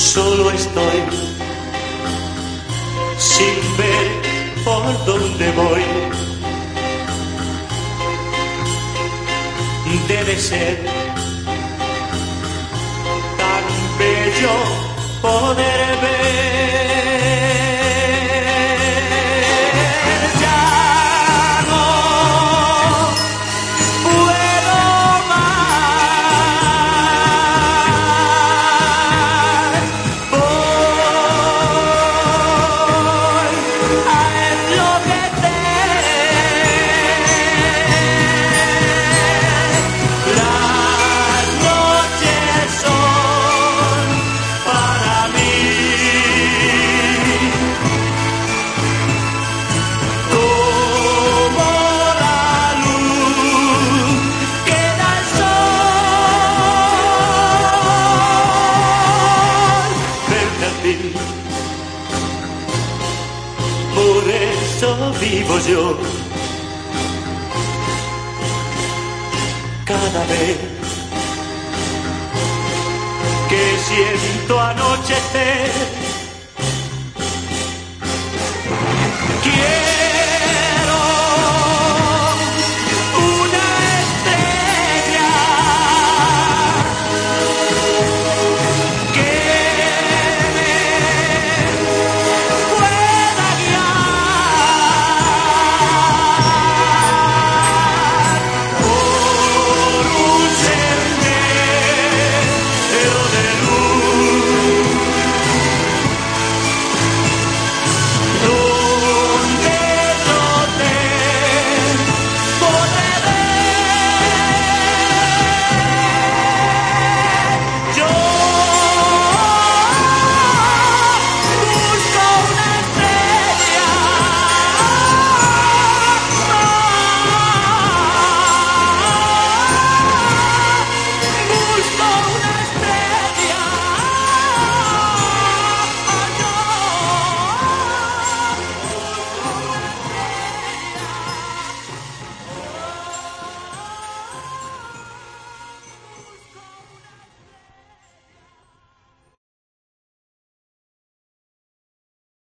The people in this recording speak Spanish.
solo estoy sin ver por dónde voy. Debe ser tan bello poder Por eso vivo yo. Cada vez que siento anochecer